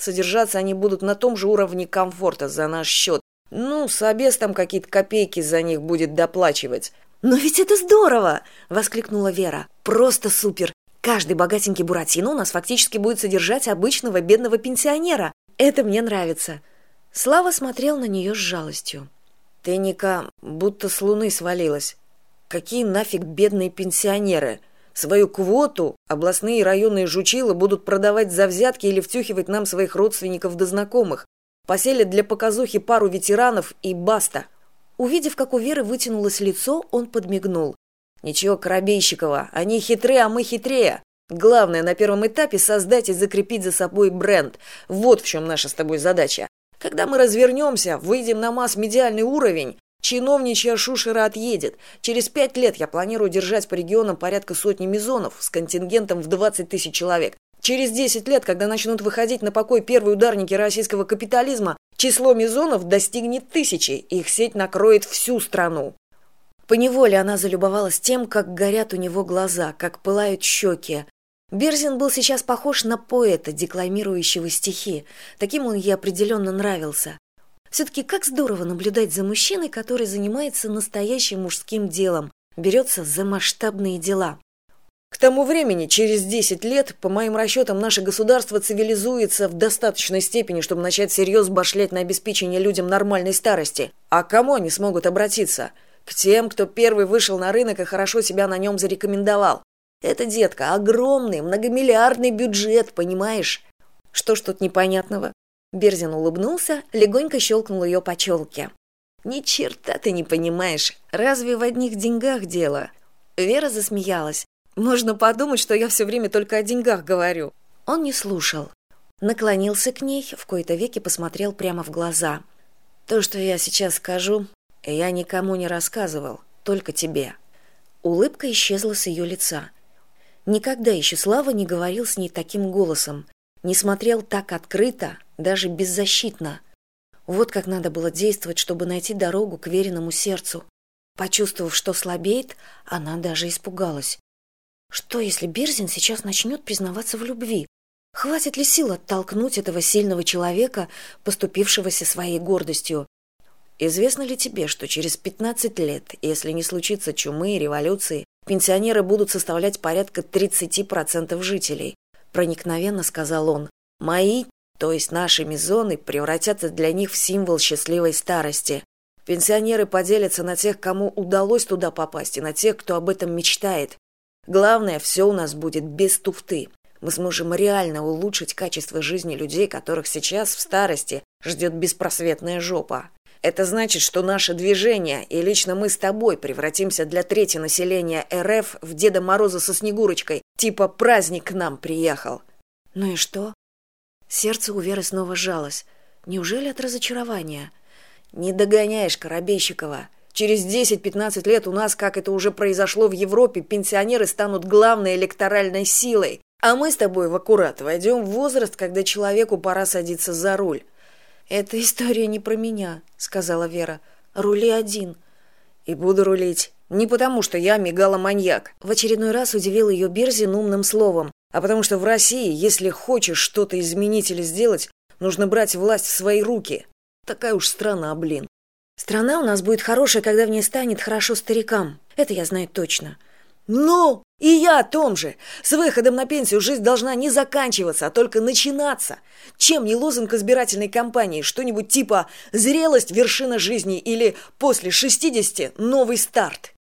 содержаться они будут на том же уровне комфорта за наш счет. Ну собес там какие то копейки за них будет доплачивать но ведь это здорово воскликнула вера. Просто супер! Каждый богатенький буратино у нас фактически будет содержать обычного бедного пенсионера. Это мне нравится слава смотрел на нее с жалостью. Ты ника будто с луны свалилась. Какие нафиг бедные пенсионеры? Свою квоту областные и районные жучилы будут продавать за взятки или втюхивать нам своих родственников до знакомых. Поселят для показухи пару ветеранов и баста увидев как у веры вытянулось лицо он подмигнул. Ничего коробейщикова они хитрые а мы хитрее. Главное на первом этапе создать и закрепить за собой бренд. Вот в чем наша с тобой задача. Когда мы развернемся выйдем на масс медиальный уровень чиновничья шушера отъедет. Через пять лет я планирую держать по регионам порядка сотни мизонов с контингентом в двадцать тысяч человек. Через десять лет когда начнут выходить на покой первые ударники российского капитализма число мизонов достигнет тысячи их сеть накроет всю страну. Поневоле она залюбовалась тем как горят у него глаза как пылают щеки. Берзин был сейчас похож на поэта декламирующего стихи. Таким он ей определенно нравился все таки как здорово наблюдать за мужчиной который занимается настоящим мужским делом берется за масштабные дела. К тому времени через десять лет по моим расчетам наше государство цивилизуется в достаточной степени чтобы начать всерьез башлять на обеспечение людям нормальной старости. А к кому они смогут обратиться? К тем кто первый вышел на рынок и хорошо себя на нем зарекомендовал. Это детка огромный многомиллиардный бюджет понимаешь? Что ж тут непонятного берзин улыбнулся легонько щелкнул ее по челке ни черта ты не понимаешь разве в одних деньгах дело? Вера засмеялась. Можно подумать что я все время только о деньгах говорю он не слушал. Наклонился к ней в кои то веки посмотрел прямо в глаза. То что я сейчас скажу я никому не рассказывал только тебе улыбка исчезла с ее лица. Никогда еще слава не говорил с ней таким голосом не смотрел так открыто даже беззащитно вот как надо было действовать чтобы найти дорогу к веренному сердцу. Почувствовав что слабеет она даже испугалась. Что если берзин сейчас начнет признаваться в любви? Хватит ли сил оттолкнуть этого сильного человека поступившегося своей гордостью? Известно ли тебе что через пятнадцать лет если не случится чумы и революции пенсионеры будут составлять порядка тридцати процентов жителей? Проникновенно сказал он. Мои то есть наши мизоны превратятся для них в символ счастливой старости. Пенсионеры поделятся на тех кому удалось туда попасть и на тех кто об этом мечтает. Главное все у нас будет без туфты. Мы сможем реально улучшить качество жизни людей которых сейчас в старости ждет беспросветная жопа. Это значит что наше движение и лично мы с тобой превратимся для трети населения рф в деда мороза со снегурочкой типа праздник к нам приехал ну и что сердце у веры снова сжалось. Неужели от разочарования? Не догоняешь коробейщикова. Через десять пятнадцать лет у нас как это уже произошло в европе пенсионеры станут главной электоральной силой. А мы с тобой в аккурат войдем в возраст когда человеку пора садиться за руль эта история не про меня сказала вера. Рули один и буду рулить. Не потому что я мегаломаньяк в очередной раз удивил ее берзин умным словом а потому что в россии если хочешь что то изменить или сделать нужно брать власть в свои руки. Такая уж страна блин. Страна у нас будет хорошая когда в ней станет хорошо старикам. Это я знаю точно. Ну и я о том же. С выходом на пенсию жизнь должна не заканчиваться а только начинаться. Чем не лозунг избирательной кампании? Что нибудь типа зрелость вершина жизни или после шестидесяти новый старт